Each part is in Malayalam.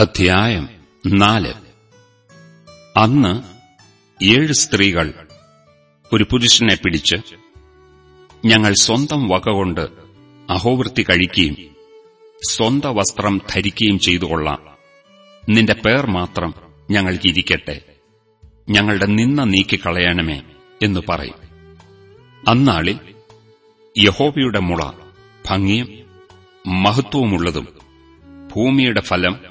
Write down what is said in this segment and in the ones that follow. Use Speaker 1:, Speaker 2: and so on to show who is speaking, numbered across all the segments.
Speaker 1: അധ്യായം നാല്. അന്ന് ഏഴ് സ്ത്രീകൾ ഒരു പുരുഷനെ പിടിച്ച് ഞങ്ങൾ സ്വന്തം വകകൊണ്ട് അഹോവൃത്തി കഴിക്കുകയും സ്വന്ത വസ്ത്രം ധരിക്കുകയും ചെയ്തുകൊള്ളാം നിന്റെ പേർ മാത്രം ഞങ്ങൾക്കിരിക്കട്ടെ ഞങ്ങളുടെ നിന്ന നീക്കിക്കളയണമേ എന്ന് പറയും. അന്നാളിൽ യഹോവയുടെ മുള ഭംഗിയും മഹത്വവുമുള്ളതും ഭൂമിയുടെ ഫലം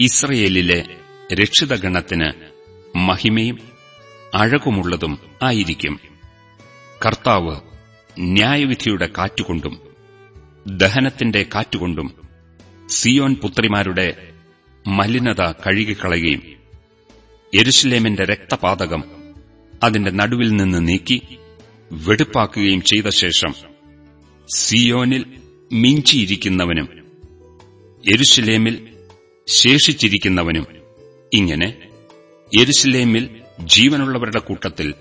Speaker 1: ഇസ്രയേലിലെ രക്ഷിതഗണത്തിന് മഹിമയും അഴകുമുള്ളതും ആയിരിക്കും. കർത്താവ് ന്യായവിധിയുടെ കാറ്റുകൊണ്ടും ദഹനത്തിന്റെ കാറ്റുകൊണ്ടും സിയോൻ പുത്രിമാരുടെ മലിനത കഴുകിക്കളയുകയും എരുഷലേമിന്റെ രക്തപാതകം അതിന്റെ നടുവിൽ നിന്ന് നീക്കി വെടുപ്പാക്കുകയും ചെയ്ത ശേഷം സിയോനിൽ മിഞ്ചിയിരിക്കുന്നവനും യെരുഷലേമിൽ ശേഷിച്ചിരിക്കുന്നവനും. ഇങ്ങനെ യെരുസലേമിൽ ജീവനുള്ളവരുടെ കൂട്ടത്തിൽ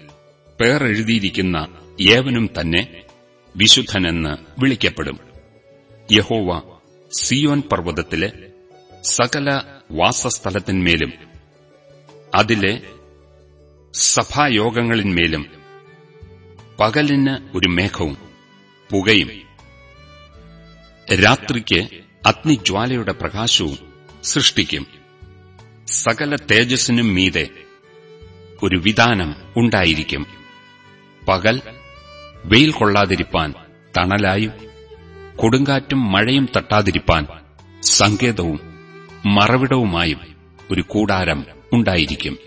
Speaker 1: പേരെഴുതിയിരിക്കുന്ന ഏവനും തന്നെ വിശുദ്ധനെന്ന് വിളിക്കപ്പെടും. യഹോവ സിയോൻ പർവതത്തിലെ സകല വാസസ്ഥലത്തിന്മേലും അതിലെ സഭായോഗങ്ങളിന്മേലും പകലിന് ഒരു മേഘവും പുകയും രാത്രിക്ക് അഗ്നിജ്വാലയുടെ പ്രകാശവും സൃഷ്ടിക്കും. സകല തേജസ്സിനും മീതെ ഒരു വിധാനം ഉണ്ടായിരിക്കും. പകൽ വെയിൽ കൊള്ളാതിരിപ്പാൻ തണലായും കൊടുങ്കാറ്റും മഴയും തട്ടാതിരിപ്പാൻ സങ്കേതവും മറവിടവുമായും ഒരു കൂടാരം ഉണ്ടായിരിക്കും.